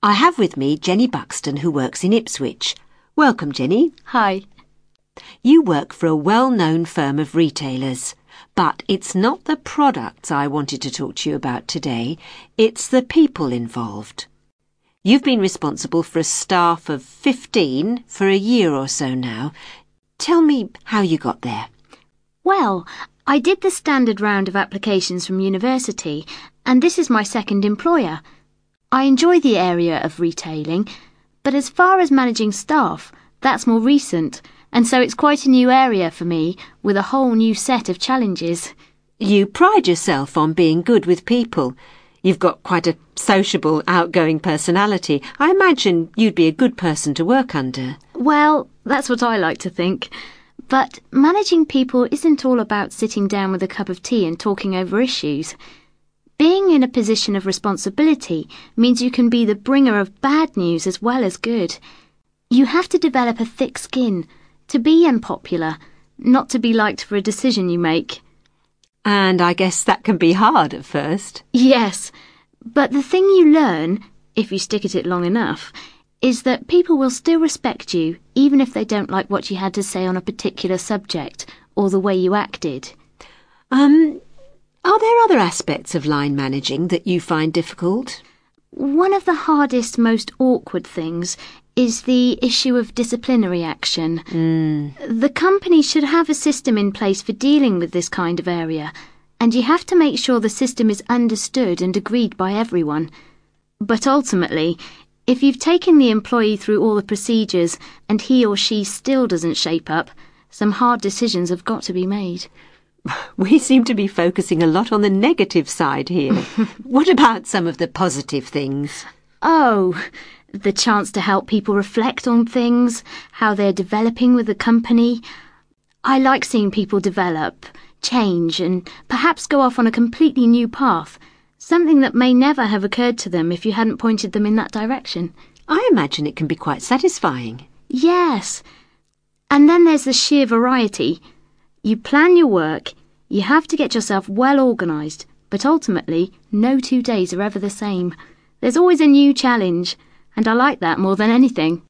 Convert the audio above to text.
I have with me Jenny Buxton, who works in Ipswich. Welcome, Jenny. Hi. You work for a well known firm of retailers. But it's not the products I wanted to talk to you about today, it's the people involved. You've been responsible for a staff of 15 for a year or so now. Tell me how you got there. Well, I did the standard round of applications from university, and this is my second employer. I enjoy the area of retailing, but as far as managing staff, that's more recent, and so it's quite a new area for me, with a whole new set of challenges. You pride yourself on being good with people. You've got quite a sociable, outgoing personality. I imagine you'd be a good person to work under. Well, that's what I like to think. But managing people isn't all about sitting down with a cup of tea and talking over issues. Being in a position of responsibility means you can be the bringer of bad news as well as good. You have to develop a thick skin to be unpopular, not to be liked for a decision you make. And I guess that can be hard at first. Yes, but the thing you learn, if you stick at it long enough, is that people will still respect you even if they don't like what you had to say on a particular subject or the way you acted. Um, are there other aspects of line managing that you find difficult? One of the hardest, most awkward things is the issue of disciplinary action. Mm. The company should have a system in place for dealing with this kind of area, and you have to make sure the system is understood and agreed by everyone. But ultimately, if you've taken the employee through all the procedures and he or she still doesn't shape up, some hard decisions have got to be made. We seem to be focusing a lot on the negative side here. what about some of the positive things? Oh, the chance to help people reflect on things, how they're developing with the company. I like seeing people develop, change, and perhaps go off on a completely new path something that may never have occurred to them if you hadn't pointed them in that direction. I imagine it can be quite satisfying. Yes. And then there's the sheer variety. You plan your work, you have to get yourself well organised, but ultimately, no two days are ever the same. There's always a new challenge, and I like that more than anything.